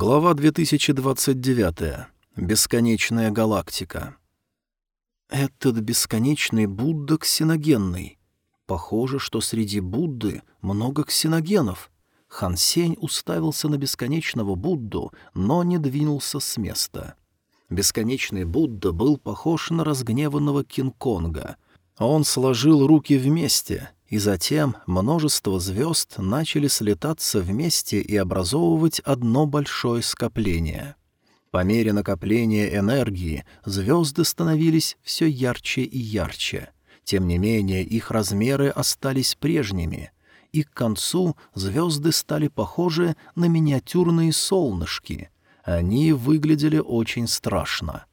Глава 2029. Бесконечная галактика. Этот бесконечный Будда ксеногенный. Похоже, что среди Будды много ксеногенов. Хан Сень уставился на бесконечного Будду, но не двинулся с места. Бесконечный Будда был похож на разгневанного Кинг-Конга. Он сложил руки вместе — и затем множество звезд начали слетаться вместе и образовывать одно большое скопление. По мере накопления энергии звезды становились все ярче и ярче. Тем не менее, их размеры остались прежними, и к концу звезды стали похожи на миниатюрные солнышки. Они выглядели очень страшно.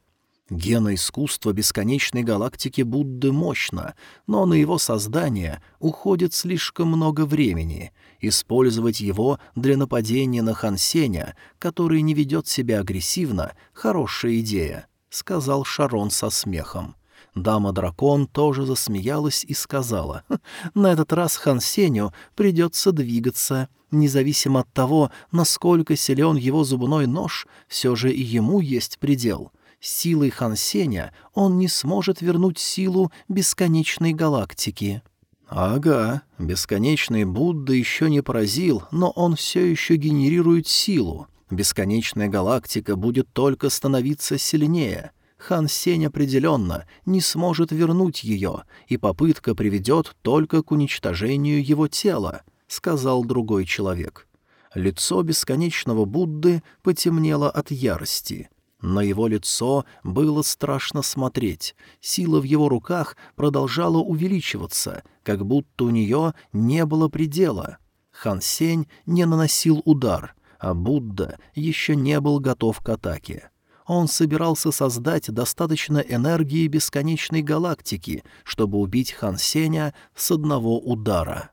Геноискусство бесконечной галактики Будды мощно, но на его создание уходит слишком много времени. Использовать его для нападения на Хансеня, который не ведет себя агрессивно, хорошая идея, — сказал Шарон со смехом. Дама-дракон тоже засмеялась и сказала, «Хм, «На этот раз Хансеню придется двигаться. Независимо от того, насколько силен его зубной нож, все же и ему есть предел силой Хансеня он не сможет вернуть силу бесконечной галактики. Ага, бесконечный Будда еще не поразил, но он все еще генерирует силу. Бесконечная галактика будет только становиться сильнее. Хан Сень определенно не сможет вернуть ее, и попытка приведет только к уничтожению его тела, — сказал другой человек. Лицо бесконечного Будды потемнело от ярости. На его лицо было страшно смотреть. Сила в его руках продолжала увеличиваться, как будто у нее не было предела. Хан Сень не наносил удар, а Будда еще не был готов к атаке. Он собирался создать достаточно энергии бесконечной галактики, чтобы убить Хан Сеня с одного удара.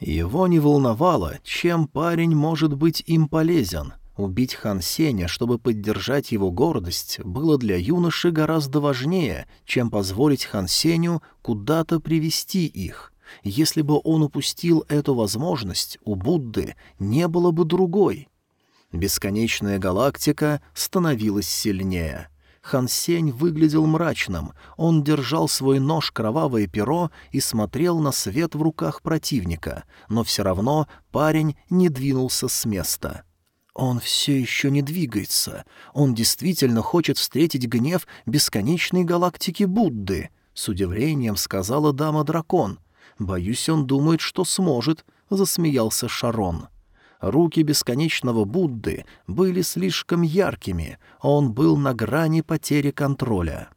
Его не волновало, чем парень может быть им полезен — Убить Хан Сеня, чтобы поддержать его гордость, было для юноши гораздо важнее, чем позволить Хан Сеню куда-то привести их. Если бы он упустил эту возможность, у Будды не было бы другой. Бесконечная галактика становилась сильнее. Хан Сень выглядел мрачным, он держал свой нож кровавое перо и смотрел на свет в руках противника, но все равно парень не двинулся с места. — он все еще не двигается. Он действительно хочет встретить гнев бесконечной галактики Будды, — с удивлением сказала дама-дракон. Боюсь, он думает, что сможет, — засмеялся Шарон. Руки бесконечного Будды были слишком яркими, а он был на грани потери контроля.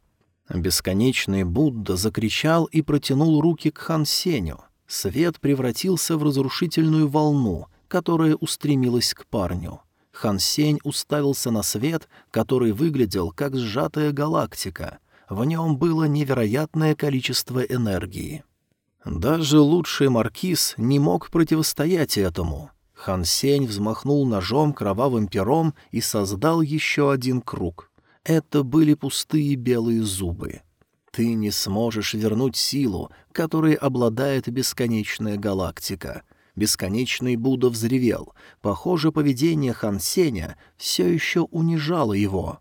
Бесконечный Будда закричал и протянул руки к Хан Сеню. Свет превратился в разрушительную волну, которая устремилась к парню. Хан Сень уставился на свет, который выглядел как сжатая галактика. В нем было невероятное количество энергии. Даже лучший маркиз не мог противостоять этому. Хан Сень взмахнул ножом кровавым пером и создал еще один круг. Это были пустые белые зубы. Ты не сможешь вернуть силу, которой обладает бесконечная галактика — Бесконечный Будда взревел. Похоже, поведение Хан Сеня все еще унижало его.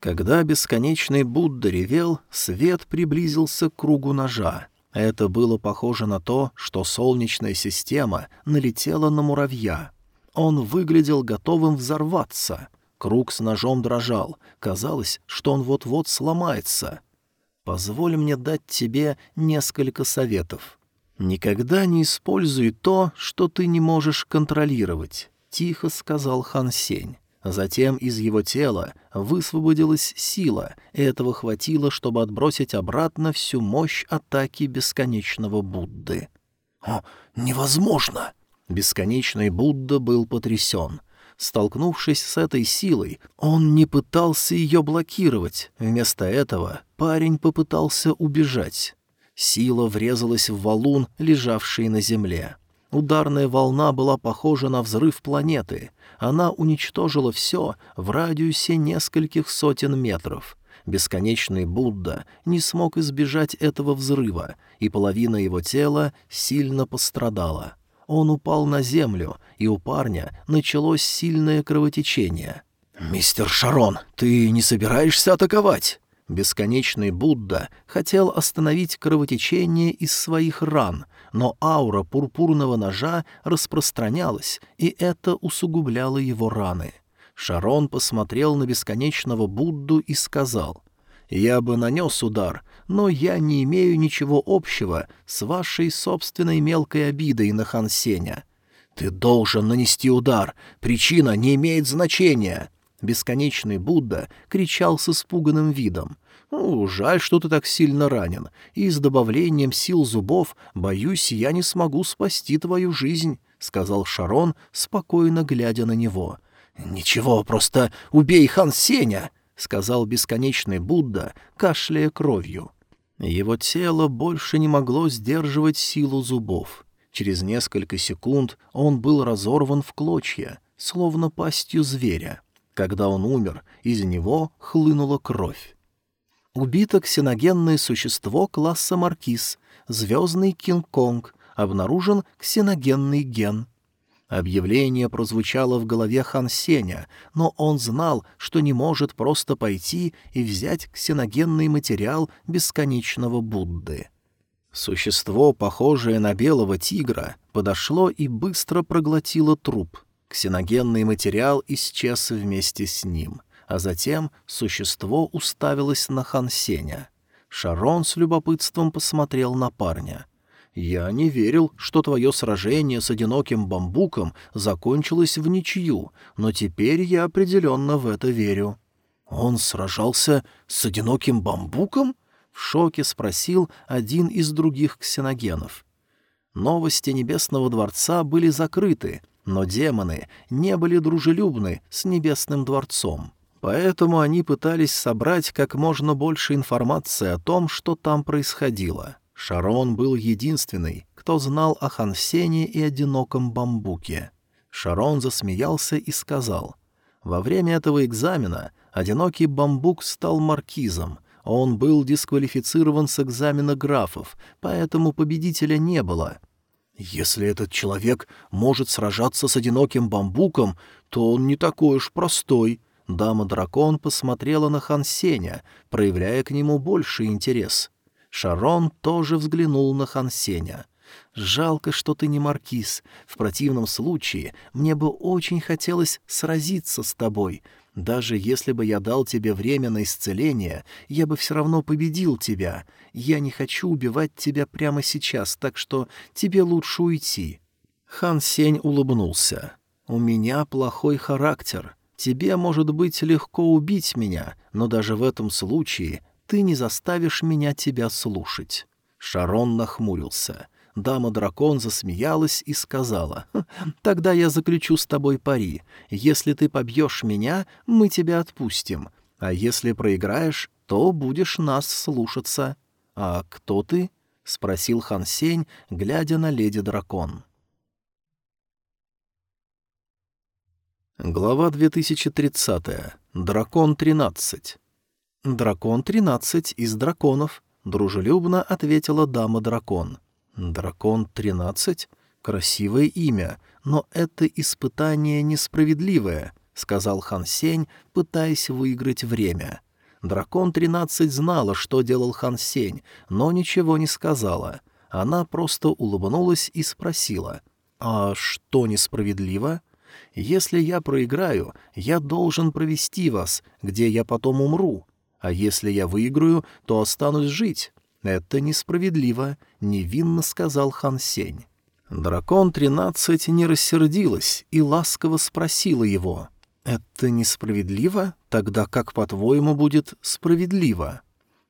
Когда бесконечный Будда ревел, свет приблизился к кругу ножа. Это было похоже на то, что солнечная система налетела на муравья. Он выглядел готовым взорваться. Круг с ножом дрожал. Казалось, что он вот-вот сломается. «Позволь мне дать тебе несколько советов», «Никогда не используй то, что ты не можешь контролировать», — тихо сказал Хан Сень. Затем из его тела высвободилась сила, и этого хватило, чтобы отбросить обратно всю мощь атаки бесконечного Будды. «О, невозможно!» Бесконечный Будда был потрясен. Столкнувшись с этой силой, он не пытался ее блокировать. Вместо этого парень попытался убежать. Сила врезалась в валун, лежавший на земле. Ударная волна была похожа на взрыв планеты. Она уничтожила все в радиусе нескольких сотен метров. Бесконечный Будда не смог избежать этого взрыва, и половина его тела сильно пострадала. Он упал на землю, и у парня началось сильное кровотечение. «Мистер Шарон, ты не собираешься атаковать?» Бесконечный Будда хотел остановить кровотечение из своих ран, но аура пурпурного ножа распространялась, и это усугубляло его раны. Шарон посмотрел на бесконечного Будду и сказал, «Я бы нанес удар, но я не имею ничего общего с вашей собственной мелкой обидой на Хансеня. Ты должен нанести удар, причина не имеет значения!» Бесконечный Будда кричал с испуганным видом. «Ну, жаль, что ты так сильно ранен, и с добавлением сил зубов, боюсь, я не смогу спасти твою жизнь», — сказал Шарон, спокойно глядя на него. «Ничего, просто убей Хан Сеня», — сказал бесконечный Будда, кашляя кровью. Его тело больше не могло сдерживать силу зубов. Через несколько секунд он был разорван в клочья, словно пастью зверя. Когда он умер, из него хлынула кровь. Убито ксеногенное существо класса Маркиз, звездный Кинг-Конг, обнаружен ксеногенный ген. Объявление прозвучало в голове Хан Сеня, но он знал, что не может просто пойти и взять ксеногенный материал бесконечного Будды. Существо, похожее на белого тигра, подошло и быстро проглотило труп — Ксеногенный материал исчез вместе с ним, а затем существо уставилось на Хансеня. Шарон с любопытством посмотрел на парня. «Я не верил, что твое сражение с одиноким бамбуком закончилось в ничью, но теперь я определенно в это верю». «Он сражался с одиноким бамбуком?» — в шоке спросил один из других ксеногенов. Новости Небесного Дворца были закрыты, но демоны не были дружелюбны с Небесным дворцом, поэтому они пытались собрать как можно больше информации о том, что там происходило. Шарон был единственный, кто знал о Хансене и одиноком бамбуке. Шарон засмеялся и сказал, «Во время этого экзамена одинокий бамбук стал маркизом, он был дисквалифицирован с экзамена графов, поэтому победителя не было. Если этот человек может сражаться с одиноким бамбуком, то он не такой уж простой. Дама-дракон посмотрела на Хан Сеня, проявляя к нему больший интерес. Шарон тоже взглянул на Хан Сеня. «Жалко, что ты не маркиз. В противном случае мне бы очень хотелось сразиться с тобой, даже если бы я дал тебе время на исцеление, я бы все равно победил тебя. Я не хочу убивать тебя прямо сейчас, так что тебе лучше уйти». Хан Сень улыбнулся. «У меня плохой характер. Тебе, может быть, легко убить меня, но даже в этом случае ты не заставишь меня тебя слушать». Шарон нахмурился. Дама-дракон засмеялась и сказала, «Хм, «Тогда я заключу с тобой пари. Если ты побьешь меня, мы тебя отпустим, а если проиграешь, то будешь нас слушаться». «А кто ты?» — спросил Хан Сень, глядя на леди-дракон. Глава 2030. Дракон 13. «Дракон 13 из драконов», — дружелюбно ответила дама-дракон. «Дракон-13? Красивое имя, но это испытание несправедливое», — сказал Хан Сень, пытаясь выиграть время. Дракон-13 знала, что делал Хан Сень, но ничего не сказала. Она просто улыбнулась и спросила, «А что несправедливо?» «Если я проиграю, я должен провести вас, где я потом умру. А если я выиграю, то останусь жить. «Это несправедливо», — невинно сказал Хан Сень. Дракон тринадцать не рассердилась и ласково спросила его. «Это несправедливо? Тогда как, по-твоему, будет справедливо?»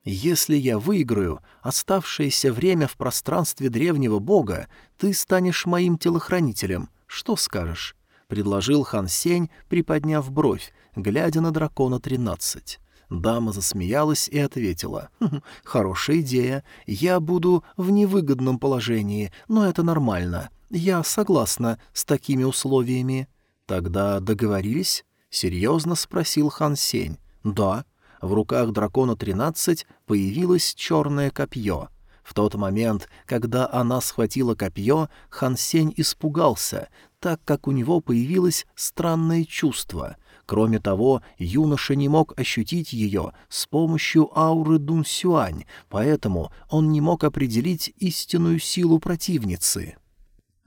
«Если я выиграю оставшееся время в пространстве древнего бога, ты станешь моим телохранителем. Что скажешь?» — предложил Хан Сень, приподняв бровь, глядя на дракона тринадцать. Дама засмеялась и ответила. «Хм, «Хорошая идея. Я буду в невыгодном положении, но это нормально. Я согласна с такими условиями». «Тогда договорились?» — серьезно спросил Хан Сень. «Да». В руках дракона тринадцать появилось черное копье. В тот момент, когда она схватила копье, Хан Сень испугался, так как у него появилось странное чувство — Кроме того, юноша не мог ощутить ее с помощью ауры Дун-Сюань, поэтому он не мог определить истинную силу противницы.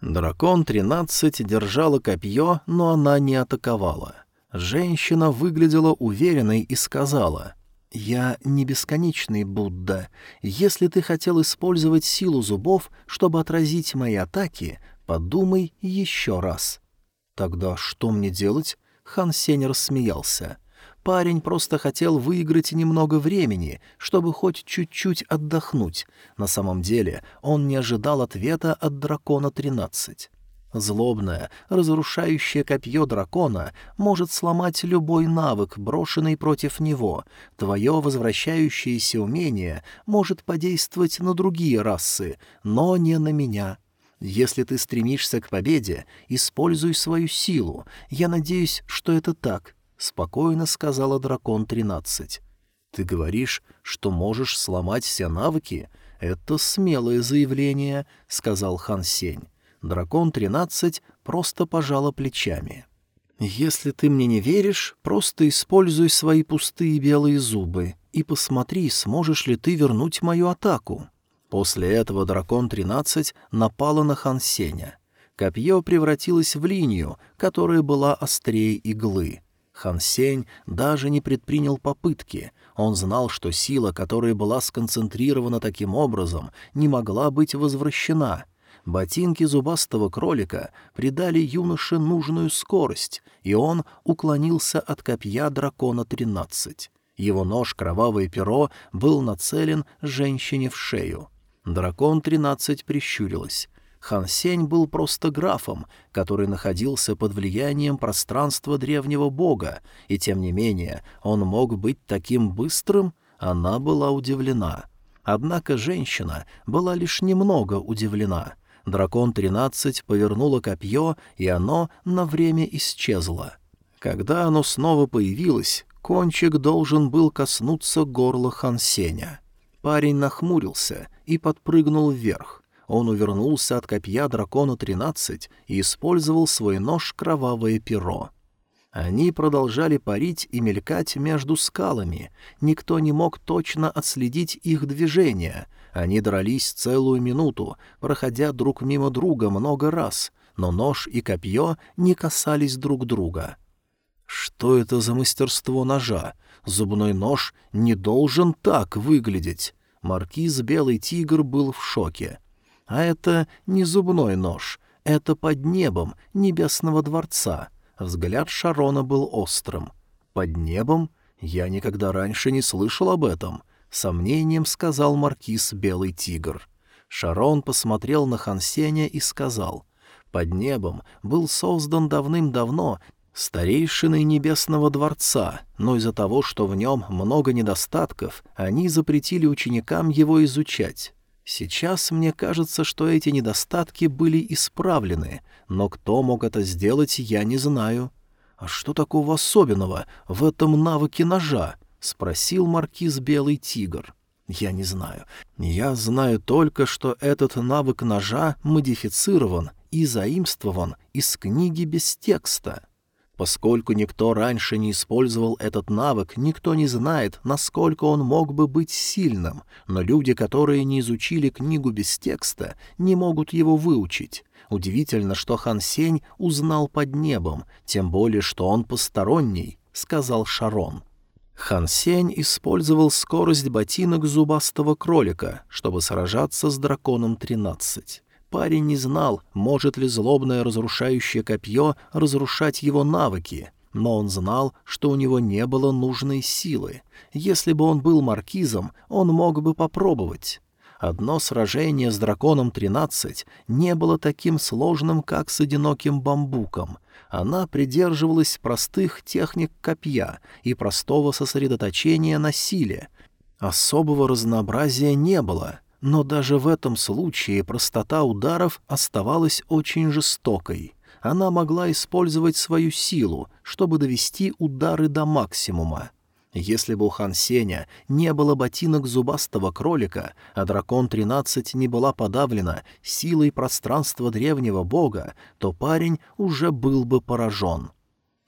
Дракон-13 держала копье, но она не атаковала. Женщина выглядела уверенной и сказала, «Я не бесконечный Будда. Если ты хотел использовать силу зубов, чтобы отразить мои атаки, подумай еще раз». «Тогда что мне делать?» Хан Сень рассмеялся. Парень просто хотел выиграть немного времени, чтобы хоть чуть-чуть отдохнуть. На самом деле он не ожидал ответа от дракона 13. Злобное, разрушающее копье дракона может сломать любой навык, брошенный против него. Твое возвращающееся умение может подействовать на другие расы, но не на меня. Если ты стремишься к победе, используй свою силу. Я надеюсь, что это так», — спокойно сказала дракон-13. «Ты говоришь, что можешь сломать все навыки? Это смелое заявление», — сказал Хан Сень. Дракон-13 просто пожала плечами. «Если ты мне не веришь, просто используй свои пустые белые зубы и посмотри, сможешь ли ты вернуть мою атаку», После этого дракон-13 напала на Хан Сеня. Копье превратилось в линию, которая была острее иглы. Хан Сень даже не предпринял попытки. Он знал, что сила, которая была сконцентрирована таким образом, не могла быть возвращена. Ботинки зубастого кролика придали юноше нужную скорость, и он уклонился от копья дракона-13. Его нож «Кровавое перо» был нацелен женщине в шею. Дракон-13 прищурилась. Хан Сень был просто графом, который находился под влиянием пространства древнего бога, и тем не менее он мог быть таким быстрым, она была удивлена. Однако женщина была лишь немного удивлена. Дракон-13 повернула копье, и оно на время исчезло. Когда оно снова появилось, кончик должен был коснуться горла Хан Сеня. Парень нахмурился и подпрыгнул вверх. Он увернулся от копья дракона-13 и использовал свой нож кровавое перо. Они продолжали парить и мелькать между скалами. Никто не мог точно отследить их движения. Они дрались целую минуту, проходя друг мимо друга много раз, но нож и копье не касались друг друга. Что это за мастерство ножа? Зубной нож не должен так выглядеть. Маркиз Белый Тигр был в шоке. А это не зубной нож, это под небом Небесного Дворца. Взгляд Шарона был острым. «Под небом? Я никогда раньше не слышал об этом», — сомнением сказал Маркиз Белый Тигр. Шарон посмотрел на Хансеня и сказал, «Под небом был создан давным-давно старейшиной Небесного Дворца, но из-за того, что в нем много недостатков, они запретили ученикам его изучать. Сейчас мне кажется, что эти недостатки были исправлены, но кто мог это сделать, я не знаю. «А что такого особенного в этом навыке ножа?» — спросил маркиз Белый Тигр. «Я не знаю. Я знаю только, что этот навык ножа модифицирован и заимствован из книги без текста». Поскольку никто раньше не использовал этот навык, никто не знает, насколько он мог бы быть сильным, но люди, которые не изучили книгу без текста, не могут его выучить. Удивительно, что Хан Сень узнал под небом, тем более, что он посторонний, — сказал Шарон. Хан Сень использовал скорость ботинок зубастого кролика, чтобы сражаться с драконом 13. Парень не знал, может ли злобное разрушающее копье разрушать его навыки, но он знал, что у него не было нужной силы. Если бы он был маркизом, он мог бы попробовать. Одно сражение с драконом 13 не было таким сложным, как с одиноким бамбуком. Она придерживалась простых техник копья и простого сосредоточения на силе. Особого разнообразия не было — но даже в этом случае простота ударов оставалась очень жестокой. Она могла использовать свою силу, чтобы довести удары до максимума. Если бы у Хан Сеня не было ботинок зубастого кролика, а дракон-13 не была подавлена силой пространства древнего бога, то парень уже был бы поражен.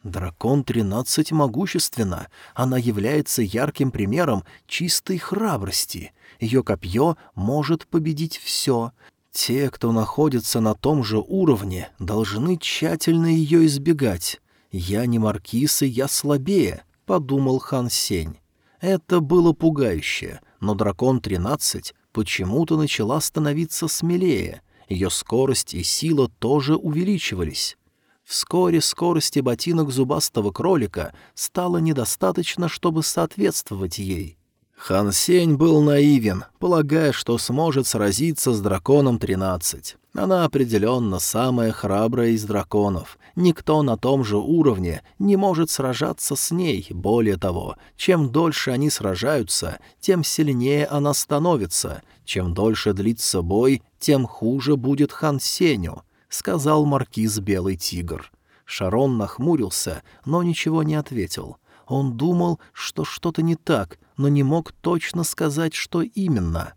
Дракон-13 могущественна. Она является ярким примером чистой храбрости. Ее копье может победить все. Те, кто находится на том же уровне, должны тщательно ее избегать. «Я не маркиз, и я слабее», — подумал Хан Сень. Это было пугающе, но дракон-13 почему-то начала становиться смелее. Ее скорость и сила тоже увеличивались. Вскоре скорости ботинок зубастого кролика стало недостаточно, чтобы соответствовать ей. Хан Сень был наивен, полагая, что сможет сразиться с драконом 13. Она определенно самая храбрая из драконов. Никто на том же уровне не может сражаться с ней. Более того, чем дольше они сражаются, тем сильнее она становится. Чем дольше длится бой, тем хуже будет Хан Сеню, — сказал маркиз Белый Тигр. Шарон нахмурился, но ничего не ответил — он думал, что что-то не так, но не мог точно сказать, что именно.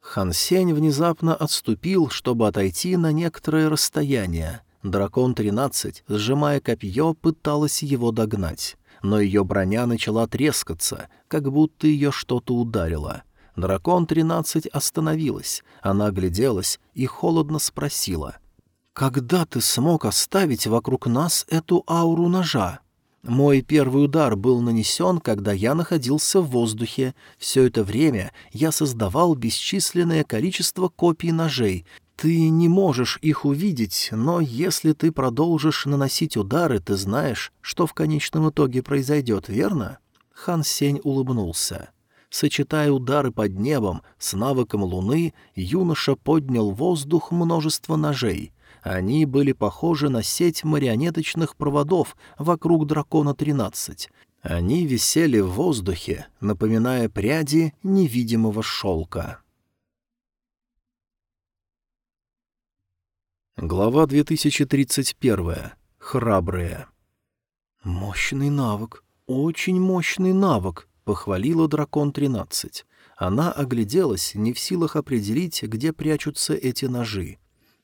Хан Сень внезапно отступил, чтобы отойти на некоторое расстояние. Дракон-13, сжимая копье, пыталась его догнать. Но ее броня начала трескаться, как будто ее что-то ударило. Дракон-13 остановилась. Она огляделась и холодно спросила. «Когда ты смог оставить вокруг нас эту ауру ножа?» Мой первый удар был нанесен, когда я находился в воздухе. Все это время я создавал бесчисленное количество копий ножей. Ты не можешь их увидеть, но если ты продолжишь наносить удары, ты знаешь, что в конечном итоге произойдет, верно?» Хан Сень улыбнулся. Сочетая удары под небом с навыком луны, юноша поднял в воздух множество ножей — они были похожи на сеть марионеточных проводов вокруг дракона-13. Они висели в воздухе, напоминая пряди невидимого шелка. Глава 2031. Храбрые. «Мощный навык, очень мощный навык», — похвалила дракон-13. Она огляделась, не в силах определить, где прячутся эти ножи.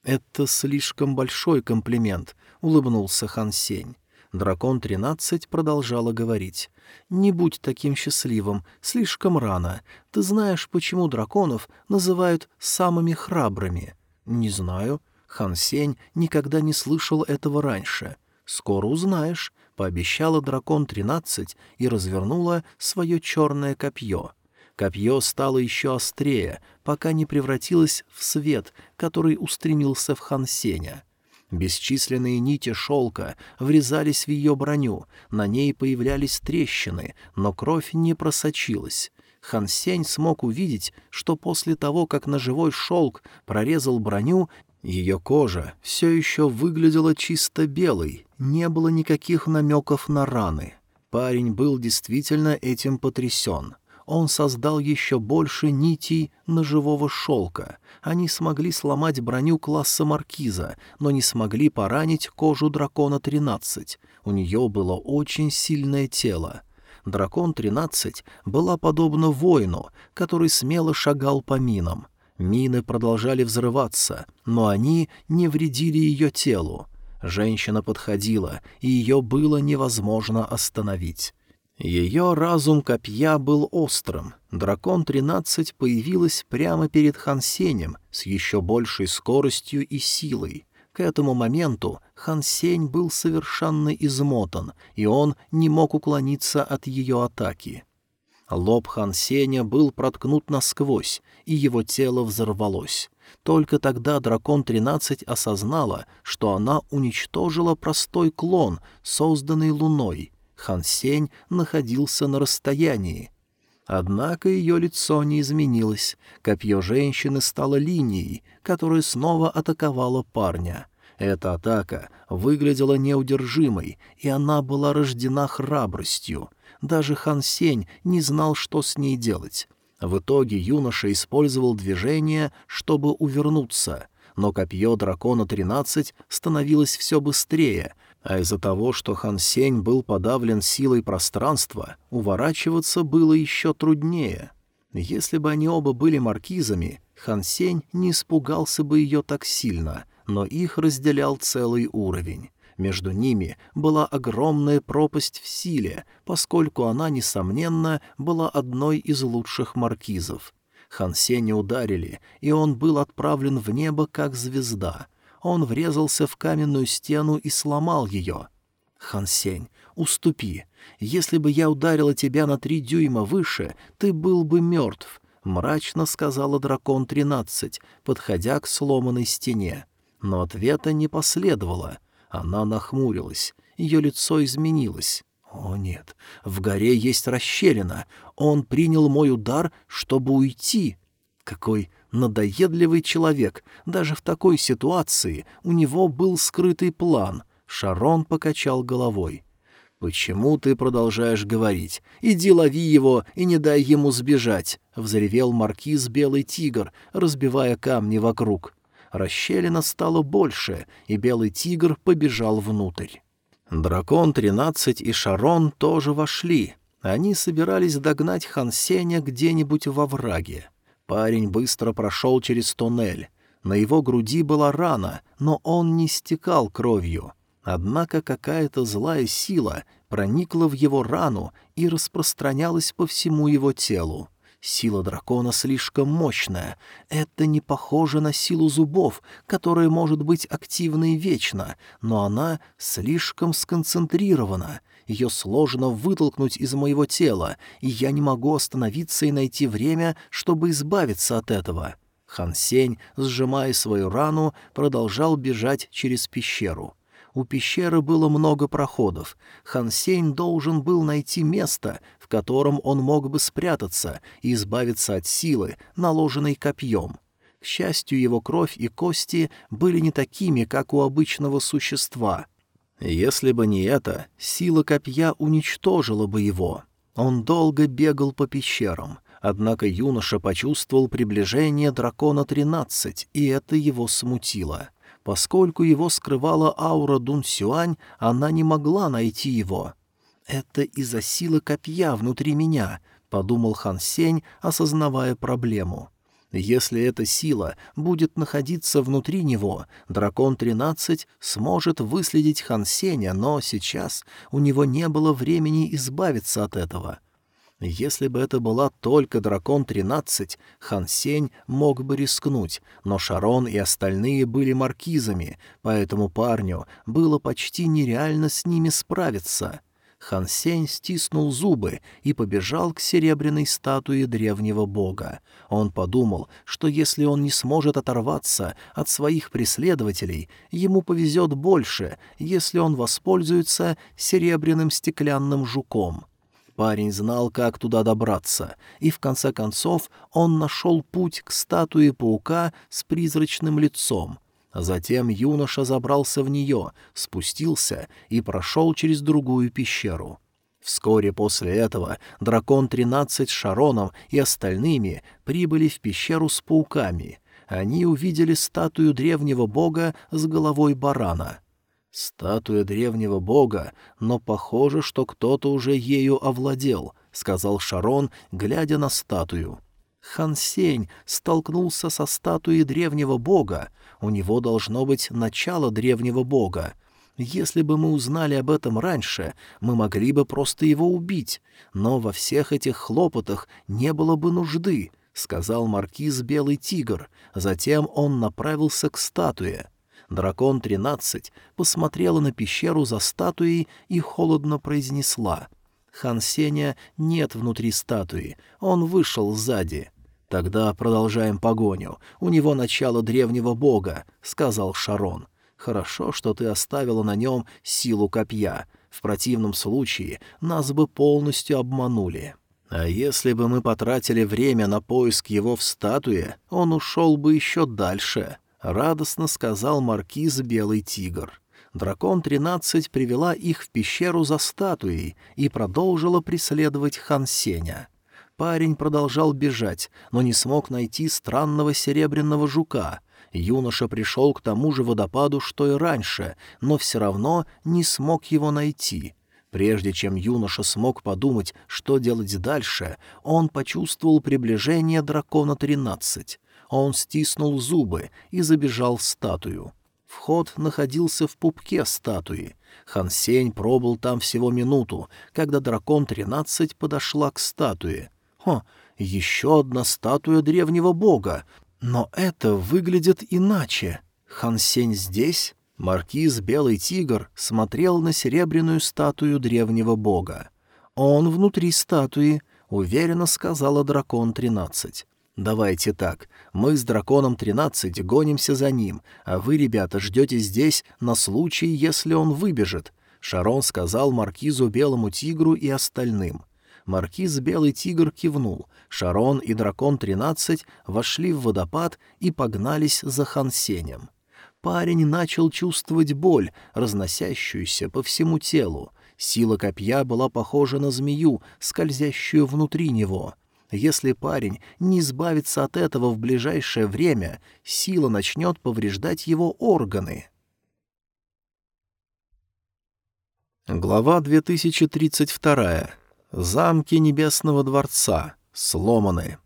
«Это слишком большой комплимент», — улыбнулся Хан Сень. Дракон-13 продолжала говорить. «Не будь таким счастливым, слишком рано. Ты знаешь, почему драконов называют самыми храбрыми?» «Не знаю». Хан Сень никогда не слышал этого раньше. «Скоро узнаешь», — пообещала Дракон-13 и развернула свое черное копье. Копье стало еще острее, пока не превратилось в свет, который устремился в Хансеня. Бесчисленные нити шелка врезались в ее броню, на ней появлялись трещины, но кровь не просочилась. Хансень смог увидеть, что после того, как ножевой шелк прорезал броню, ее кожа все еще выглядела чисто белой, не было никаких намеков на раны. Парень был действительно этим потрясен он создал еще больше нитей ножевого шелка. Они смогли сломать броню класса маркиза, но не смогли поранить кожу дракона-13. У нее было очень сильное тело. Дракон-13 была подобна воину, который смело шагал по минам. Мины продолжали взрываться, но они не вредили ее телу. Женщина подходила, и ее было невозможно остановить. Ее разум копья был острым. Дракон-13 появилась прямо перед Хансенем с еще большей скоростью и силой. К этому моменту Хансень был совершенно измотан, и он не мог уклониться от ее атаки. Лоб Хансеня был проткнут насквозь, и его тело взорвалось. Только тогда Дракон-13 осознала, что она уничтожила простой клон, созданный Луной — Хан Сень находился на расстоянии. Однако ее лицо не изменилось, копье женщины стало линией, которая снова атаковала парня. Эта атака выглядела неудержимой, и она была рождена храбростью. Даже Хан Сень не знал, что с ней делать. В итоге юноша использовал движение, чтобы увернуться, но копье дракона-13 становилось все быстрее, а из-за того, что Хан Сень был подавлен силой пространства, уворачиваться было еще труднее. Если бы они оба были маркизами, Хан Сень не испугался бы ее так сильно, но их разделял целый уровень. Между ними была огромная пропасть в силе, поскольку она, несомненно, была одной из лучших маркизов. Хан Сеня ударили, и он был отправлен в небо как звезда. Он врезался в каменную стену и сломал ее. «Хан Сень, уступи. Если бы я ударила тебя на три дюйма выше, ты был бы мертв», — мрачно сказала дракон-13, подходя к сломанной стене. Но ответа не последовало. Она нахмурилась. Ее лицо изменилось. «О, нет, в горе есть расщелина. Он принял мой удар, чтобы уйти. Какой надоедливый человек. Даже в такой ситуации у него был скрытый план». Шарон покачал головой. «Почему ты продолжаешь говорить? Иди лови его и не дай ему сбежать!» — взревел маркиз Белый Тигр, разбивая камни вокруг. Расщелина стала больше, и Белый Тигр побежал внутрь. Дракон-13 и Шарон тоже вошли. Они собирались догнать Хансеня где-нибудь во враге. Парень быстро прошел через туннель. На его груди была рана, но он не стекал кровью. Однако какая-то злая сила проникла в его рану и распространялась по всему его телу. Сила дракона слишком мощная. Это не похоже на силу зубов, которая может быть активной вечно, но она слишком сконцентрирована. Ее сложно вытолкнуть из моего тела, и я не могу остановиться и найти время, чтобы избавиться от этого. Хан Сень, сжимая свою рану, продолжал бежать через пещеру. У пещеры было много проходов. Хан Сень должен был найти место, в котором он мог бы спрятаться и избавиться от силы, наложенной копьем. К счастью, его кровь и кости были не такими, как у обычного существа. Если бы не это, сила копья уничтожила бы его. Он долго бегал по пещерам, однако юноша почувствовал приближение дракона-13, и это его смутило. Поскольку его скрывала аура Дун Сюань, она не могла найти его. «Это из-за силы копья внутри меня», — подумал Хан Сень, осознавая проблему. Если эта сила будет находиться внутри него, дракон-13 сможет выследить Хан Сеня, но сейчас у него не было времени избавиться от этого. Если бы это была только Дракон-13, Хан Сень мог бы рискнуть, но Шарон и остальные были маркизами, поэтому парню было почти нереально с ними справиться. Хан Сень стиснул зубы и побежал к серебряной статуе древнего бога. Он подумал, что если он не сможет оторваться от своих преследователей, ему повезет больше, если он воспользуется серебряным стеклянным жуком. Парень знал, как туда добраться, и в конце концов он нашел путь к статуе паука с призрачным лицом. Затем юноша забрался в нее, спустился и прошел через другую пещеру. Вскоре после этого дракон-13 с Шароном и остальными прибыли в пещеру с пауками. Они увидели статую древнего бога с головой барана — «Статуя древнего бога, но похоже, что кто-то уже ею овладел», — сказал Шарон, глядя на статую. Хан Сень столкнулся со статуей древнего бога. У него должно быть начало древнего бога. Если бы мы узнали об этом раньше, мы могли бы просто его убить. Но во всех этих хлопотах не было бы нужды, — сказал маркиз Белый Тигр. Затем он направился к статуе. Дракон-13 посмотрела на пещеру за статуей и холодно произнесла. «Хан Сеня нет внутри статуи, он вышел сзади». «Тогда продолжаем погоню. У него начало древнего бога», — сказал Шарон. «Хорошо, что ты оставила на нем силу копья. В противном случае нас бы полностью обманули». А если бы мы потратили время на поиск его в статуе, он ушел бы еще дальше радостно сказал маркиз Белый Тигр. Дракон-13 привела их в пещеру за статуей и продолжила преследовать Хан Сеня. Парень продолжал бежать, но не смог найти странного серебряного жука. Юноша пришел к тому же водопаду, что и раньше, но все равно не смог его найти. Прежде чем юноша смог подумать, что делать дальше, он почувствовал приближение дракона-13. Он стиснул зубы и забежал в статую. Вход находился в пупке статуи. Хан Сень пробыл там всего минуту, когда дракон-13 подошла к статуе. Хо, еще одна статуя древнего бога. Но это выглядит иначе. Хан Сень здесь? Маркиз Белый Тигр смотрел на серебряную статую древнего бога. «Он внутри статуи», — уверенно сказала дракон-13. «Давайте так. Мы с драконом-13 гонимся за ним, а вы, ребята, ждете здесь на случай, если он выбежит», — Шарон сказал маркизу Белому Тигру и остальным. Маркиз Белый Тигр кивнул. Шарон и Дракон-13 вошли в водопад и погнались за Хансенем. Парень начал чувствовать боль, разносящуюся по всему телу. Сила копья была похожа на змею, скользящую внутри него. Если парень не избавится от этого в ближайшее время, сила начнет повреждать его органы. Глава 2032. Замки Небесного Дворца. Сломаны.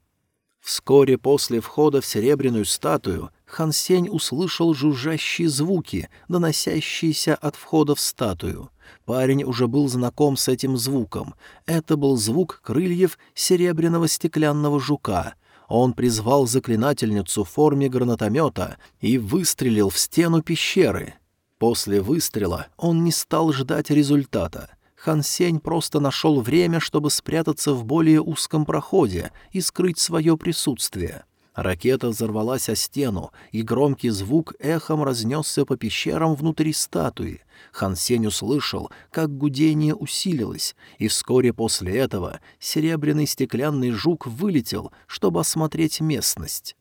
Вскоре после входа в серебряную статую Хан Сень услышал жужжащие звуки, доносящиеся от входа в статую. Парень уже был знаком с этим звуком. Это был звук крыльев серебряного стеклянного жука. Он призвал заклинательницу в форме гранатомета и выстрелил в стену пещеры. После выстрела он не стал ждать результата — Хан Сень просто нашел время, чтобы спрятаться в более узком проходе и скрыть свое присутствие. Ракета взорвалась о стену, и громкий звук эхом разнесся по пещерам внутри статуи. Хан Сень услышал, как гудение усилилось, и вскоре после этого серебряный стеклянный жук вылетел, чтобы осмотреть местность.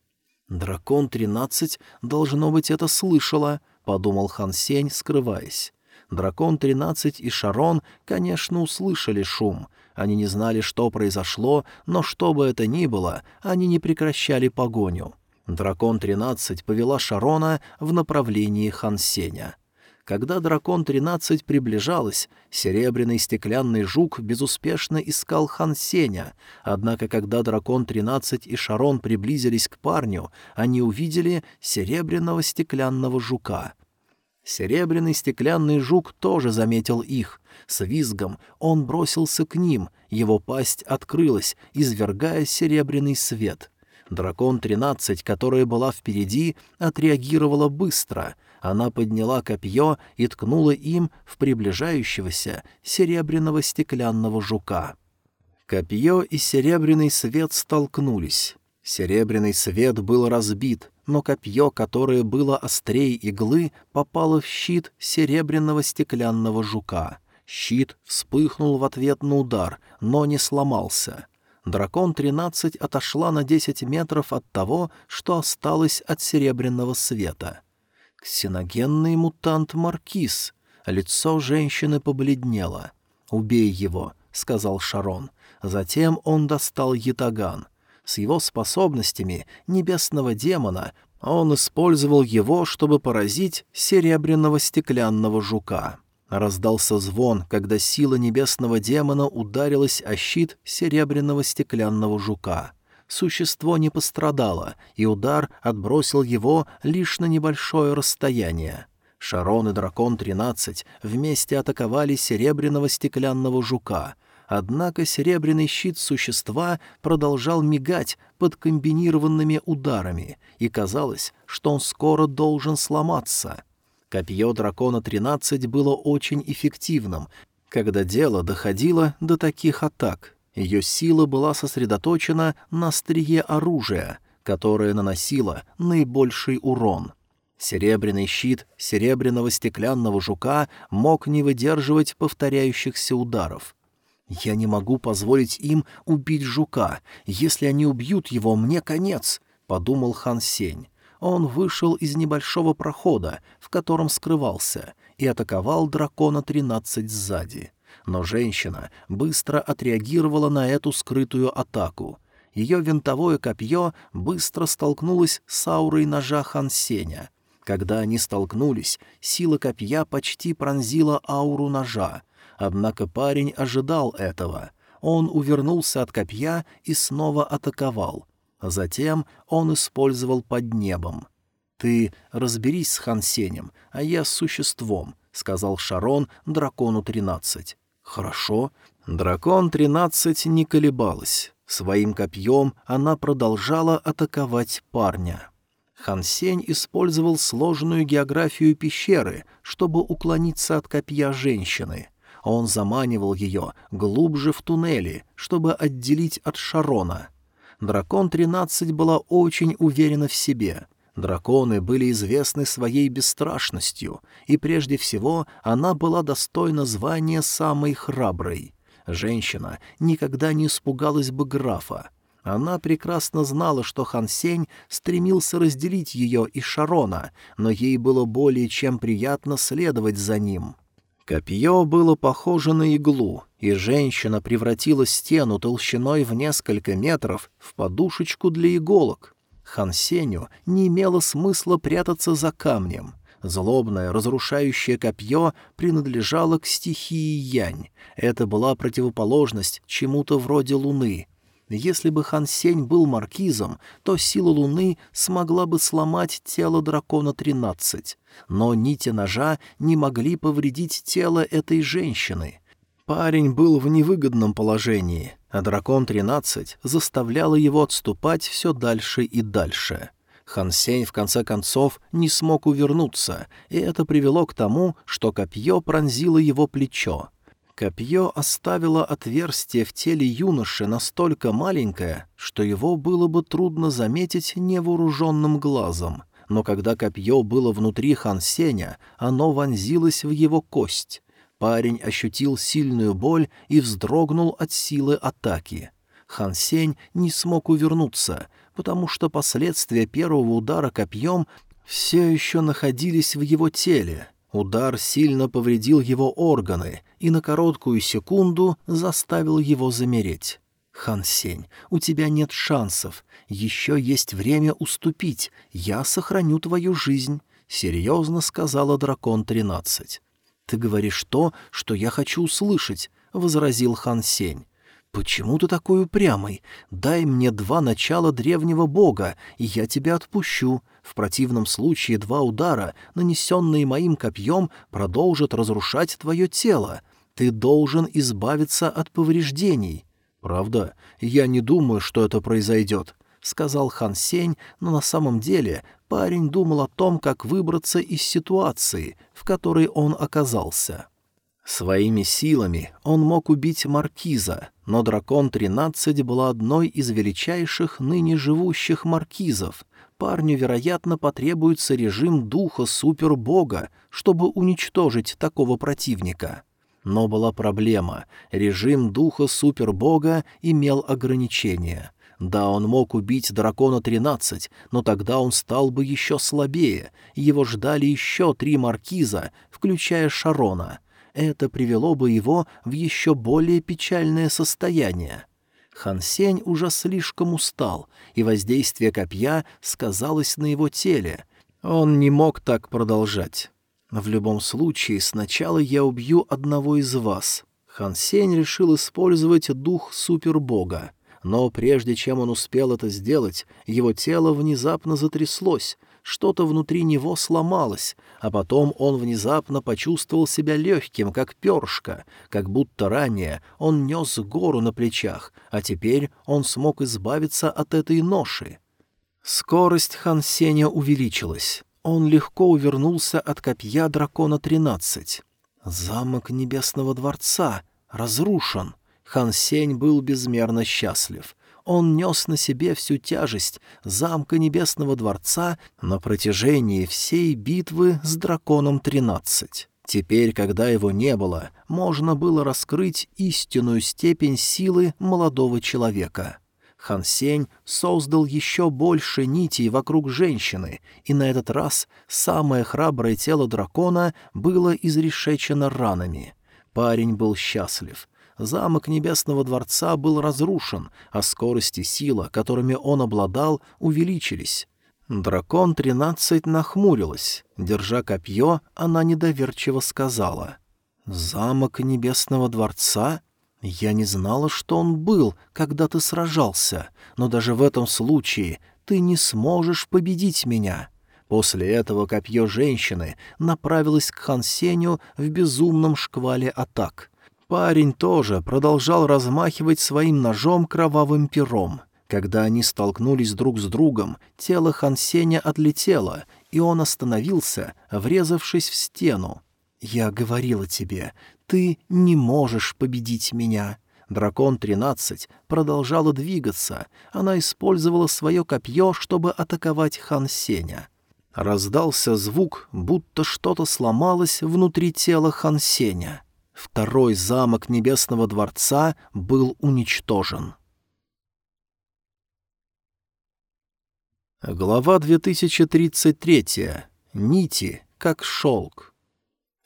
«Дракон-13, должно быть, это слышала», — подумал Хан Сень, скрываясь. Дракон-13 и Шарон, конечно, услышали шум. Они не знали, что произошло, но что бы это ни было, они не прекращали погоню. Дракон-13 повела Шарона в направлении Хансеня. Когда Дракон-13 приближалась, серебряный стеклянный жук безуспешно искал Хансеня, однако когда Дракон-13 и Шарон приблизились к парню, они увидели серебряного стеклянного жука — Серебряный стеклянный жук тоже заметил их. С визгом он бросился к ним, его пасть открылась, извергая серебряный свет. Дракон-13, которая была впереди, отреагировала быстро. Она подняла копье и ткнула им в приближающегося серебряного стеклянного жука. Копье и серебряный свет столкнулись. Серебряный свет был разбит, но копье, которое было острее иглы, попало в щит серебряного стеклянного жука. Щит вспыхнул в ответ на удар, но не сломался. Дракон-13 отошла на десять метров от того, что осталось от серебряного света. Ксеногенный мутант Маркиз. Лицо женщины побледнело. «Убей его», — сказал Шарон. Затем он достал ятаган — с его способностями небесного демона он использовал его, чтобы поразить серебряного стеклянного жука. Раздался звон, когда сила небесного демона ударилась о щит серебряного стеклянного жука. Существо не пострадало, и удар отбросил его лишь на небольшое расстояние. Шарон и Дракон-13 вместе атаковали серебряного стеклянного жука — Однако серебряный щит существа продолжал мигать под комбинированными ударами, и казалось, что он скоро должен сломаться. Копье дракона-13 было очень эффективным, когда дело доходило до таких атак. Ее сила была сосредоточена на острие оружия, которое наносило наибольший урон. Серебряный щит серебряного стеклянного жука мог не выдерживать повторяющихся ударов. «Я не могу позволить им убить жука. Если они убьют его, мне конец», — подумал Хан Сень. Он вышел из небольшого прохода, в котором скрывался, и атаковал дракона тринадцать сзади. Но женщина быстро отреагировала на эту скрытую атаку. Ее винтовое копье быстро столкнулось с аурой ножа Хан Сеня. Когда они столкнулись, сила копья почти пронзила ауру ножа, Однако парень ожидал этого. Он увернулся от копья и снова атаковал. Затем он использовал под небом. «Ты разберись с Хансенем, а я с существом», — сказал Шарон дракону тринадцать. «Хорошо». Дракон тринадцать не колебалась. Своим копьем она продолжала атаковать парня. Хансень использовал сложную географию пещеры, чтобы уклониться от копья женщины. Он заманивал ее глубже в туннели, чтобы отделить от Шарона. Дракон-13 была очень уверена в себе. Драконы были известны своей бесстрашностью, и прежде всего она была достойна звания самой храброй. Женщина никогда не испугалась бы графа, она прекрасно знала, что Хан Сень стремился разделить ее и Шарона, но ей было более чем приятно следовать за ним. Копье было похоже на иглу, и женщина превратила стену толщиной в несколько метров в подушечку для иголок. Хан Сеню не имело смысла прятаться за камнем. Злобное, разрушающее копье принадлежало к стихии Янь. Это была противоположность чему-то вроде луны — если бы Хан Сень был маркизом, то сила Луны смогла бы сломать тело дракона-13, но нити ножа не могли повредить тело этой женщины. Парень был в невыгодном положении, а дракон-13 заставляла его отступать все дальше и дальше. Хан Сень в конце концов не смог увернуться, и это привело к тому, что копье пронзило его плечо. Копье оставило отверстие в теле юноши настолько маленькое, что его было бы трудно заметить невооруженным глазом. Но когда копье было внутри Хансеня, оно вонзилось в его кость. Парень ощутил сильную боль и вздрогнул от силы атаки. Хансень не смог увернуться, потому что последствия первого удара копьем все еще находились в его теле — Удар сильно повредил его органы и на короткую секунду заставил его замереть. «Хан Сень, у тебя нет шансов. Еще есть время уступить. Я сохраню твою жизнь», — серьезно сказала Дракон-13. «Ты говоришь то, что я хочу услышать», — возразил Хан Сень. «Почему ты такой упрямый? Дай мне два начала древнего бога, и я тебя отпущу. В противном случае два удара, нанесенные моим копьем, продолжат разрушать твое тело. Ты должен избавиться от повреждений». «Правда? Я не думаю, что это произойдет», — сказал Хан Сень, но на самом деле парень думал о том, как выбраться из ситуации, в которой он оказался. Своими силами он мог убить маркиза, но дракон-13 была одной из величайших ныне живущих маркизов. Парню, вероятно, потребуется режим духа супербога, чтобы уничтожить такого противника. Но была проблема. Режим духа супербога имел ограничения. Да, он мог убить дракона-13, но тогда он стал бы еще слабее. Его ждали еще три маркиза, включая Шарона — это привело бы его в еще более печальное состояние. Хан Сень уже слишком устал, и воздействие копья сказалось на его теле. Он не мог так продолжать. В любом случае, сначала я убью одного из вас. Хан Сень решил использовать дух супербога. Но прежде чем он успел это сделать, его тело внезапно затряслось, что-то внутри него сломалось, а потом он внезапно почувствовал себя легким, как перышко, как будто ранее он нес гору на плечах, а теперь он смог избавиться от этой ноши. Скорость Хан Сеня увеличилась. Он легко увернулся от копья дракона-13. Замок Небесного Дворца разрушен. Хан Сень был безмерно счастлив он нес на себе всю тяжесть замка Небесного Дворца на протяжении всей битвы с Драконом-13. Теперь, когда его не было, можно было раскрыть истинную степень силы молодого человека. Хан Сень создал еще больше нитей вокруг женщины, и на этот раз самое храброе тело дракона было изрешечено ранами. Парень был счастлив замок Небесного Дворца был разрушен, а скорость и сила, которыми он обладал, увеличились. Дракон-13 нахмурилась. Держа копье, она недоверчиво сказала. «Замок Небесного Дворца? Я не знала, что он был, когда ты сражался, но даже в этом случае ты не сможешь победить меня». После этого копье женщины направилось к Хан Сеню в безумном шквале атак. Парень тоже продолжал размахивать своим ножом кровавым пером. Когда они столкнулись друг с другом, тело Хан Сеня отлетело, и он остановился, врезавшись в стену. «Я говорила тебе, ты не можешь победить меня». Дракон-13 продолжала двигаться. Она использовала свое копье, чтобы атаковать Хан Сеня. Раздался звук, будто что-то сломалось внутри тела Хан Сеня. Второй замок Небесного Дворца был уничтожен. Глава 2033. Нити, как шелк.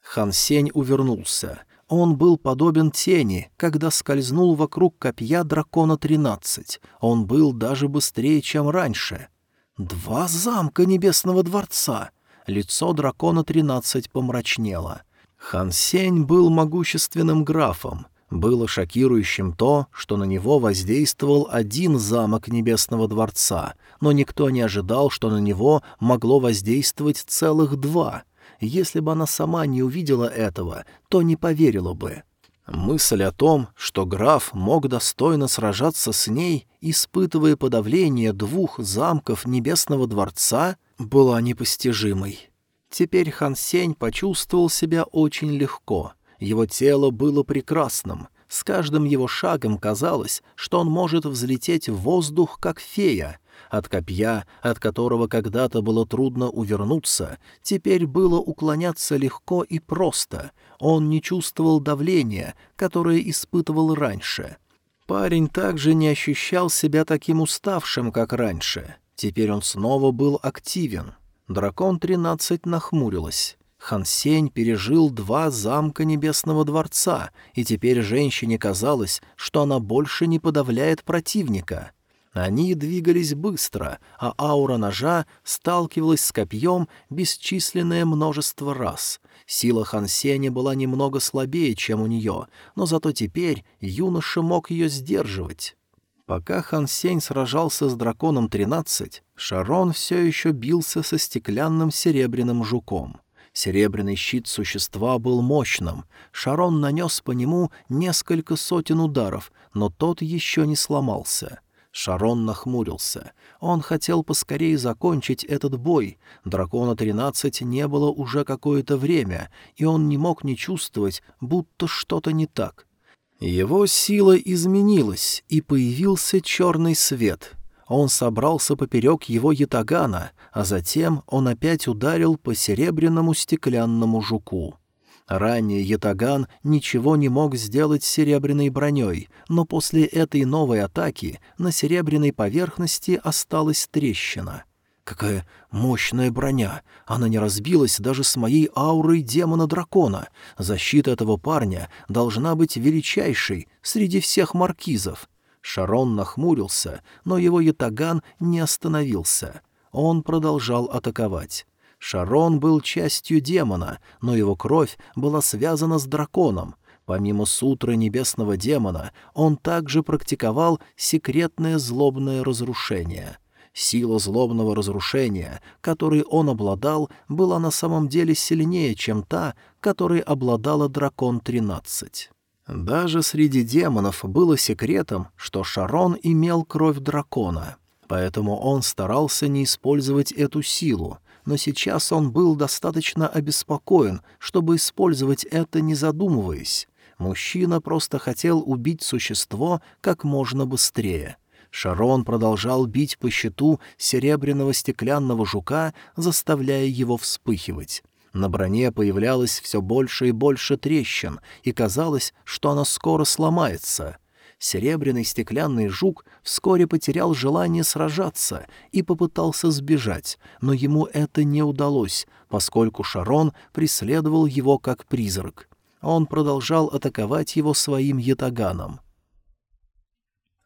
Хан Сень увернулся. Он был подобен тени, когда скользнул вокруг копья дракона тринадцать. Он был даже быстрее, чем раньше. Два замка Небесного Дворца! Лицо дракона тринадцать помрачнело. Хан Сень был могущественным графом. Было шокирующим то, что на него воздействовал один замок Небесного Дворца, но никто не ожидал, что на него могло воздействовать целых два — если бы она сама не увидела этого, то не поверила бы. Мысль о том, что граф мог достойно сражаться с ней, испытывая подавление двух замков Небесного Дворца, была непостижимой. Теперь Хан Сень почувствовал себя очень легко. Его тело было прекрасным. С каждым его шагом казалось, что он может взлететь в воздух, как фея, от копья, от которого когда-то было трудно увернуться, теперь было уклоняться легко и просто. Он не чувствовал давления, которое испытывал раньше. Парень также не ощущал себя таким уставшим, как раньше. Теперь он снова был активен. Дракон-13 нахмурилась. Хансень пережил два замка Небесного Дворца, и теперь женщине казалось, что она больше не подавляет противника. Они двигались быстро, а аура ножа сталкивалась с копьем бесчисленное множество раз. Сила Хансеня была немного слабее, чем у нее, но зато теперь юноша мог ее сдерживать. Пока Хан Сень сражался с драконом 13, Шарон все еще бился со стеклянным серебряным жуком. Серебряный щит существа был мощным. Шарон нанес по нему несколько сотен ударов, но тот еще не сломался — Шарон нахмурился. Он хотел поскорее закончить этот бой. Дракона тринадцать не было уже какое-то время, и он не мог не чувствовать, будто что-то не так. Его сила изменилась, и появился черный свет. Он собрался поперек его ятагана, а затем он опять ударил по серебряному стеклянному жуку. Ранее Ятаган ничего не мог сделать с серебряной броней, но после этой новой атаки на серебряной поверхности осталась трещина. Какая мощная броня! Она не разбилась даже с моей аурой демона-дракона. Защита этого парня должна быть величайшей среди всех маркизов. Шарон нахмурился, но его ятаган не остановился. Он продолжал атаковать. Шарон был частью демона, но его кровь была связана с драконом. Помимо сутры небесного демона, он также практиковал секретное злобное разрушение. Сила злобного разрушения, которой он обладал, была на самом деле сильнее, чем та, которой обладала дракон-13. Даже среди демонов было секретом, что Шарон имел кровь дракона, поэтому он старался не использовать эту силу, но сейчас он был достаточно обеспокоен, чтобы использовать это, не задумываясь. Мужчина просто хотел убить существо как можно быстрее. Шарон продолжал бить по щиту серебряного стеклянного жука, заставляя его вспыхивать. На броне появлялось все больше и больше трещин, и казалось, что она скоро сломается серебряный стеклянный жук вскоре потерял желание сражаться и попытался сбежать, но ему это не удалось, поскольку Шарон преследовал его как призрак. Он продолжал атаковать его своим ятаганом.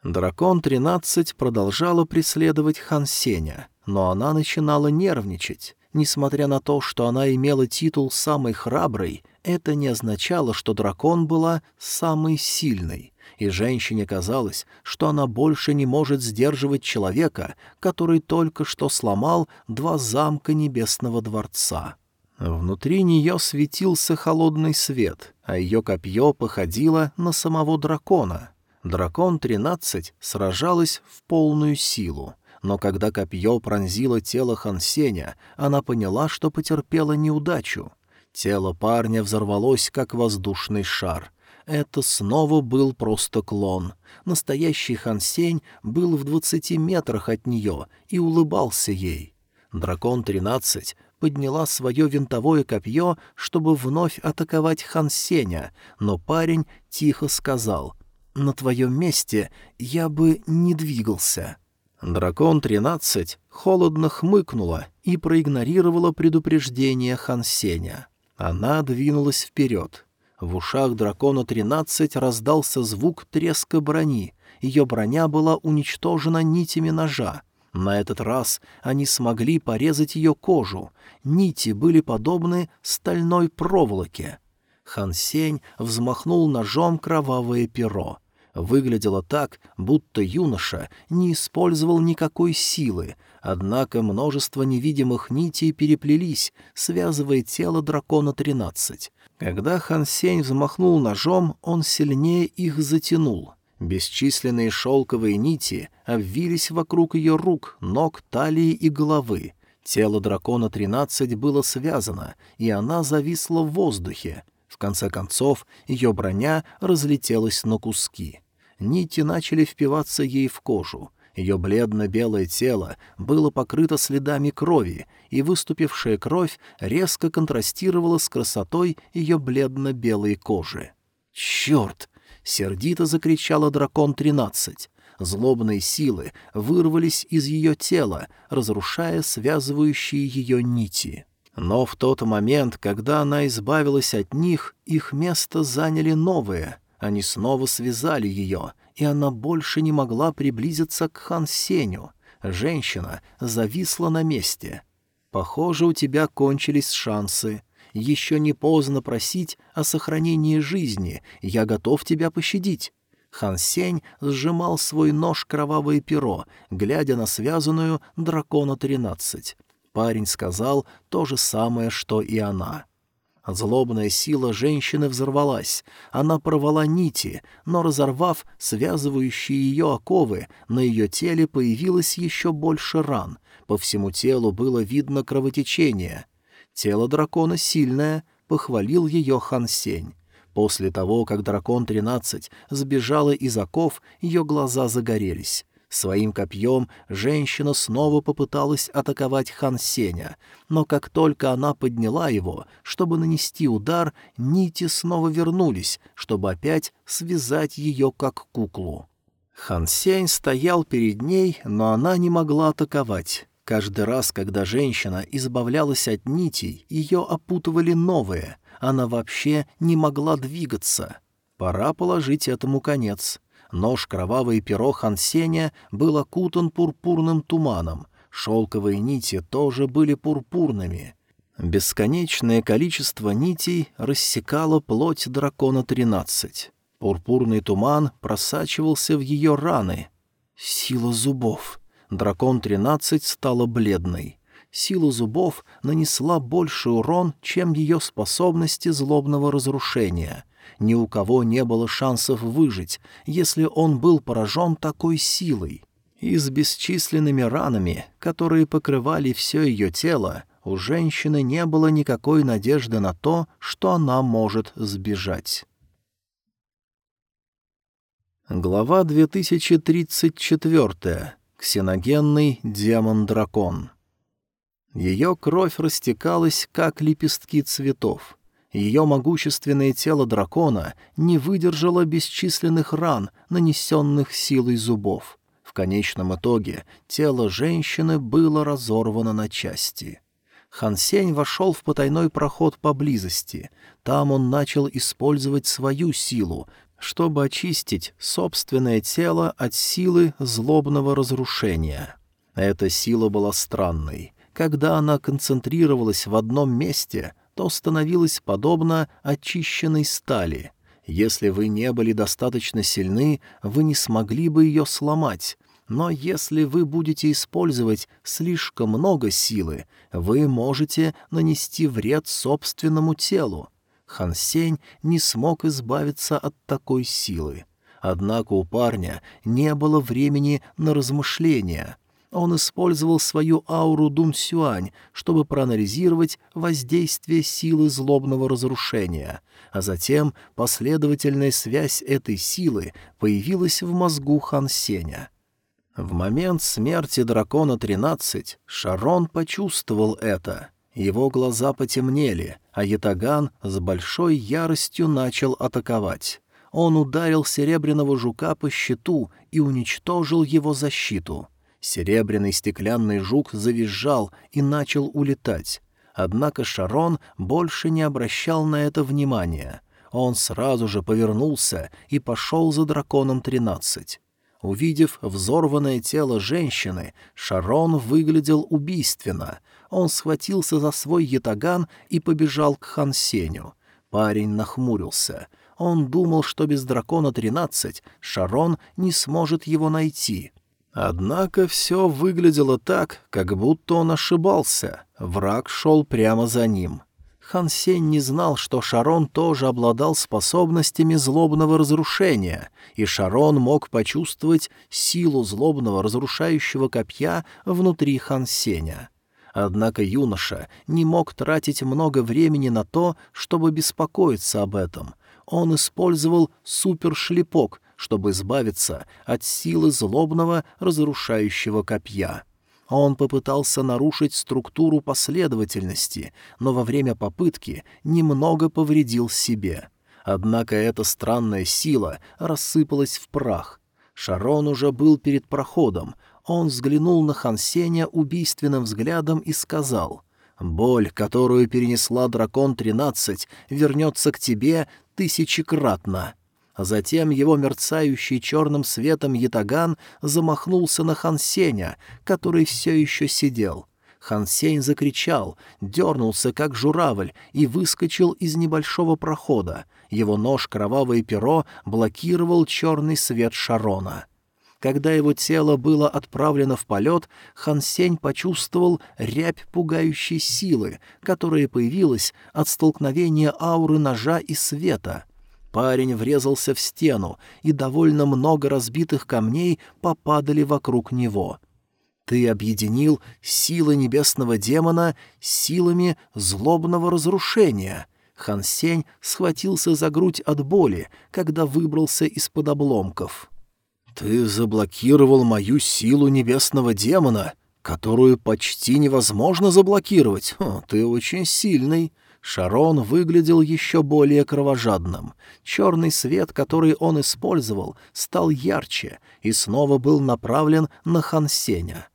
Дракон-13 продолжала преследовать Хан Сеня, но она начинала нервничать. Несмотря на то, что она имела титул самой храброй, это не означало, что дракон была самой сильной. и женщине казалось, что она больше не может сдерживать человека, который только что сломал два замка Небесного Дворца. Внутри нее светился холодный свет, а ее копье походило на самого дракона. Дракон-13 сражалась в полную силу, но когда копье пронзило тело Хансеня, она поняла, что потерпела неудачу. Тело парня взорвалось, как воздушный шар. Это снова был просто клон. Настоящий Хансень был в двадцати метрах от нее и улыбался ей. Дракон-13 подняла свое винтовое копье, чтобы вновь атаковать Хан Сеня, но парень тихо сказал «На твоем месте я бы не двигался». Дракон-13 холодно хмыкнула и проигнорировала предупреждение Хан Сеня. Она двинулась вперед. В ушах дракона-13 раздался звук треска брони. Ее броня была уничтожена нитями ножа. На этот раз они смогли порезать ее кожу. Нити были подобны стальной проволоке. Хан Сень взмахнул ножом кровавое перо. Выглядело так, будто юноша не использовал никакой силы, однако множество невидимых нитей переплелись, связывая тело дракона-13. Когда Хан Сень взмахнул ножом, он сильнее их затянул. Бесчисленные шелковые нити обвились вокруг ее рук, ног, талии и головы. Тело дракона-13 было связано, и она зависла в воздухе. В конце концов, ее броня разлетелась на куски. Нити начали впиваться ей в кожу. Ее бледно-белое тело было покрыто следами крови, и выступившая кровь резко контрастировала с красотой ее бледно-белой кожи. «Черт!» Сердито закричала дракон-13. Злобные силы вырвались из ее тела, разрушая связывающие ее нити. Но в тот момент, когда она избавилась от них, их место заняли новые. Они снова связали ее, и она больше не могла приблизиться к Хан Сеню. Женщина зависла на месте. «Похоже, у тебя кончились шансы», еще не поздно просить о сохранении жизни, я готов тебя пощадить». Хан Сень сжимал свой нож кровавое перо, глядя на связанную дракона-13. Парень сказал то же самое, что и она. Злобная сила женщины взорвалась. Она порвала нити, но, разорвав связывающие ее оковы, на ее теле появилось еще больше ран. По всему телу было видно кровотечение. Тело дракона сильное, похвалил ее Хан Сень. После того, как дракон-13 сбежала из оков, ее глаза загорелись. Своим копьем женщина снова попыталась атаковать Хан Сеня, но как только она подняла его, чтобы нанести удар, нити снова вернулись, чтобы опять связать ее как куклу. Хан Сень стоял перед ней, но она не могла атаковать. Каждый раз, когда женщина избавлялась от нитей, ее опутывали новые. Она вообще не могла двигаться. Пора положить этому конец. Нож кровавый перо Хансеня был окутан пурпурным туманом. Шелковые нити тоже были пурпурными. Бесконечное количество нитей рассекало плоть дракона-13. Пурпурный туман просачивался в ее раны. Сила зубов. Дракон-13 стала бледной. Сила зубов нанесла больше урон, чем ее способности злобного разрушения. Ни у кого не было шансов выжить, если он был поражен такой силой. И с бесчисленными ранами, которые покрывали все ее тело, у женщины не было никакой надежды на то, что она может сбежать. Глава 2034 ксеногенный демон-дракон. Ее кровь растекалась, как лепестки цветов. Ее могущественное тело дракона не выдержало бесчисленных ран, нанесенных силой зубов. В конечном итоге тело женщины было разорвано на части. Хансень вошел в потайной проход поблизости. Там он начал использовать свою силу, чтобы очистить собственное тело от силы злобного разрушения. Эта сила была странной. Когда она концентрировалась в одном месте, то становилась подобно очищенной стали. Если вы не были достаточно сильны, вы не смогли бы ее сломать. Но если вы будете использовать слишком много силы, вы можете нанести вред собственному телу. Хан Сень не смог избавиться от такой силы. Однако у парня не было времени на размышления. Он использовал свою ауру Дун Сюань, чтобы проанализировать воздействие силы злобного разрушения, а затем последовательная связь этой силы появилась в мозгу Хан Сеня. В момент смерти дракона 13 Шарон почувствовал это. Его глаза потемнели, а Ятаган с большой яростью начал атаковать он ударил серебряного жука по щиту и уничтожил его защиту. Серебряный стеклянный жук завизжал и начал улетать. Однако Шарон больше не обращал на это внимания. Он сразу же повернулся и пошел за драконом тринадцать. Увидев взорванное тело женщины, Шарон выглядел убийственно. Он схватился за свой ятаган и побежал к Хансеню. Парень нахмурился — он думал, что без дракона 13 Шарон не сможет его найти. Однако все выглядело так, как будто он ошибался. Враг шел прямо за ним. Хан Сень не знал, что Шарон тоже обладал способностями злобного разрушения, и Шарон мог почувствовать силу злобного разрушающего копья внутри Хан Сеня. Однако юноша не мог тратить много времени на то, чтобы беспокоиться об этом — он использовал супершлепок, чтобы избавиться от силы злобного разрушающего копья. Он попытался нарушить структуру последовательности, но во время попытки немного повредил себе. Однако эта странная сила рассыпалась в прах. Шарон уже был перед проходом. Он взглянул на Хансеня убийственным взглядом и сказал — Боль, которую перенесла дракон-13, вернется к тебе тысячекратно. А затем его мерцающий черным светом ятаган замахнулся на Хансеня, который все еще сидел. Хансень закричал, дернулся, как журавль, и выскочил из небольшого прохода. Его нож кровавое перо блокировал черный свет Шарона. Когда его тело было отправлено в полет, Хансень почувствовал рябь пугающей силы, которая появилась от столкновения ауры ножа и света. Парень врезался в стену, и довольно много разбитых камней попадали вокруг него. Ты объединил силы небесного демона с силами злобного разрушения. Хан схватился за грудь от боли, когда выбрался из-под обломков. «Ты заблокировал мою силу небесного демона, которую почти невозможно заблокировать. О, ты очень сильный». Шарон выглядел еще более кровожадным. Черный свет, который он использовал, стал ярче и снова был направлен на Хансеня.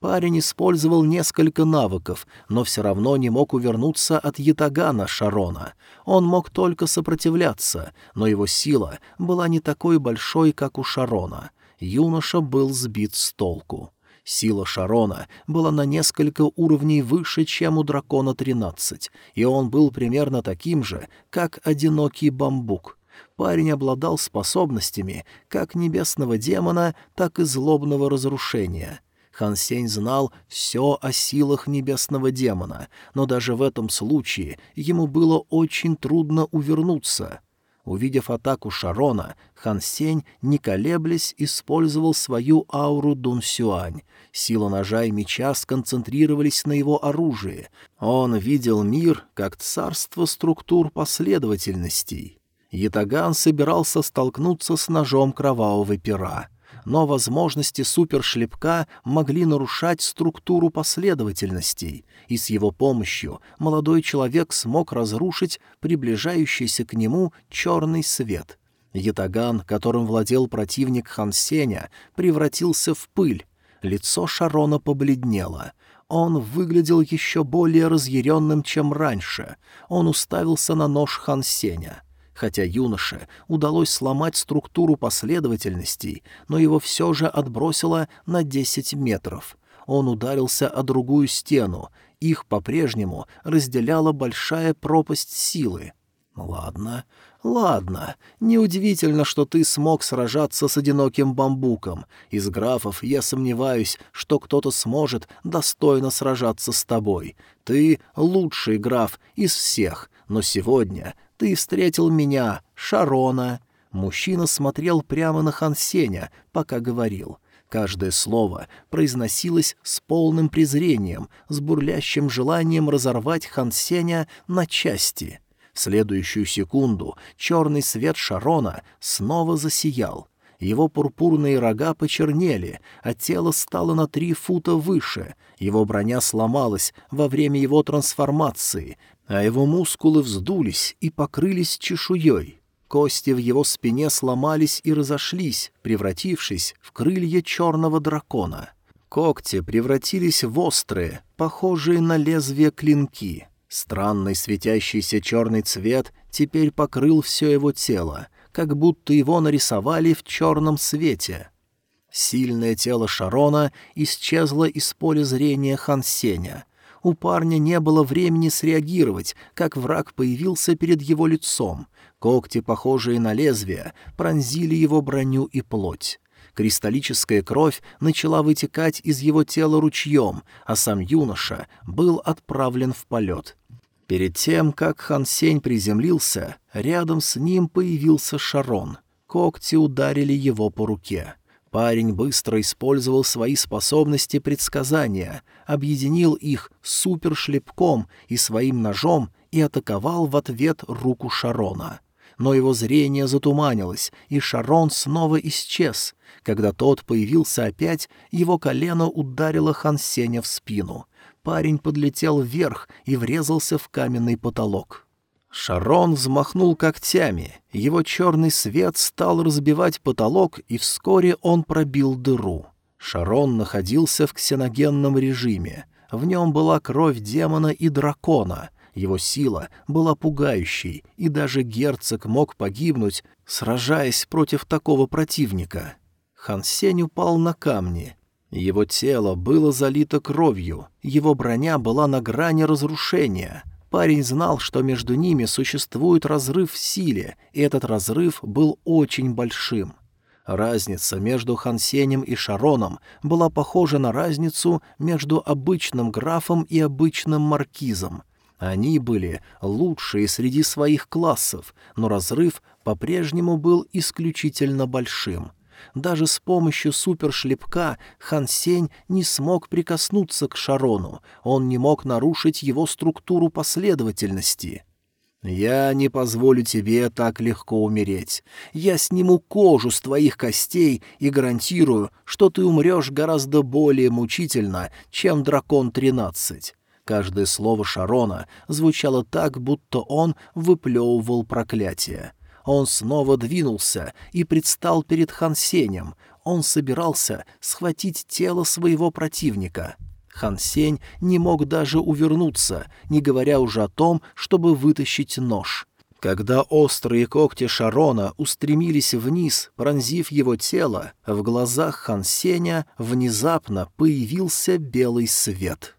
Парень использовал несколько навыков, но все равно не мог увернуться от ятагана Шарона. Он мог только сопротивляться, но его сила была не такой большой, как у Шарона. Юноша был сбит с толку. Сила Шарона была на несколько уровней выше, чем у дракона 13, и он был примерно таким же, как одинокий бамбук. Парень обладал способностями как небесного демона, так и злобного разрушения — Хан Сень знал все о силах небесного демона, но даже в этом случае ему было очень трудно увернуться. Увидев атаку Шарона, Хан Сень, не колеблясь, использовал свою ауру Дун Сюань. Сила ножа и меча сконцентрировались на его оружии. Он видел мир как царство структур последовательностей. Ятаган собирался столкнуться с ножом кровавого пера — но возможности супершлепка могли нарушать структуру последовательностей, и с его помощью молодой человек смог разрушить приближающийся к нему черный свет. Ятаган, которым владел противник Хансеня, превратился в пыль. Лицо Шарона побледнело. Он выглядел еще более разъяренным, чем раньше. Он уставился на нож Хансеня — Хотя юноше удалось сломать структуру последовательностей, но его все же отбросило на десять метров. Он ударился о другую стену, их по-прежнему разделяла большая пропасть силы. Ладно, Ладно, неудивительно, что ты смог сражаться с одиноким бамбуком. Из графов я сомневаюсь, что кто-то сможет достойно сражаться с тобой. Ты лучший граф из всех, но сегодня ты встретил меня, Шарона». Мужчина смотрел прямо на Хансеня, пока говорил. Каждое слово произносилось с полным презрением, с бурлящим желанием разорвать Хансеня на части. В следующую секунду черный свет Шарона снова засиял. Его пурпурные рога почернели, а тело стало на три фута выше. Его броня сломалась во время его трансформации, а его мускулы вздулись и покрылись чешуей. Кости в его спине сломались и разошлись, превратившись в крылья черного дракона. Когти превратились в острые, похожие на лезвие клинки. Странный светящийся черный цвет теперь покрыл все его тело, как будто его нарисовали в черном свете. Сильное тело Шарона исчезло из поля зрения Хансеня. У парня не было времени среагировать, как враг появился перед его лицом. Когти, похожие на лезвия, пронзили его броню и плоть. Кристаллическая кровь начала вытекать из его тела ручьем, а сам юноша был отправлен в полет. Перед тем, как Хан Сень приземлился, рядом с ним появился Шарон. Когти ударили его по руке. Парень быстро использовал свои способности предсказания, объединил их супершлепком и своим ножом и атаковал в ответ руку Шарона но его зрение затуманилось, и Шарон снова исчез. Когда тот появился опять, его колено ударило Хансеня в спину. Парень подлетел вверх и врезался в каменный потолок. Шарон взмахнул когтями, его черный свет стал разбивать потолок, и вскоре он пробил дыру. Шарон находился в ксеногенном режиме. В нем была кровь демона и дракона — его сила была пугающей, и даже герцог мог погибнуть, сражаясь против такого противника. Хан Сень упал на камни. Его тело было залито кровью, его броня была на грани разрушения. Парень знал, что между ними существует разрыв в силе, и этот разрыв был очень большим. Разница между Хансенем и Шароном была похожа на разницу между обычным графом и обычным маркизом. Они были лучшие среди своих классов, но разрыв по-прежнему был исключительно большим. Даже с помощью супершлепка Хан Сень не смог прикоснуться к Шарону, он не мог нарушить его структуру последовательности. «Я не позволю тебе так легко умереть. Я сниму кожу с твоих костей и гарантирую, что ты умрешь гораздо более мучительно, чем дракон-13. Каждое слово Шарона звучало так, будто он выплевывал проклятие. Он снова двинулся и предстал перед Хансенем. Он собирался схватить тело своего противника. Хансень не мог даже увернуться, не говоря уже о том, чтобы вытащить нож. Когда острые когти Шарона устремились вниз, пронзив его тело, в глазах Хансеня внезапно появился белый свет.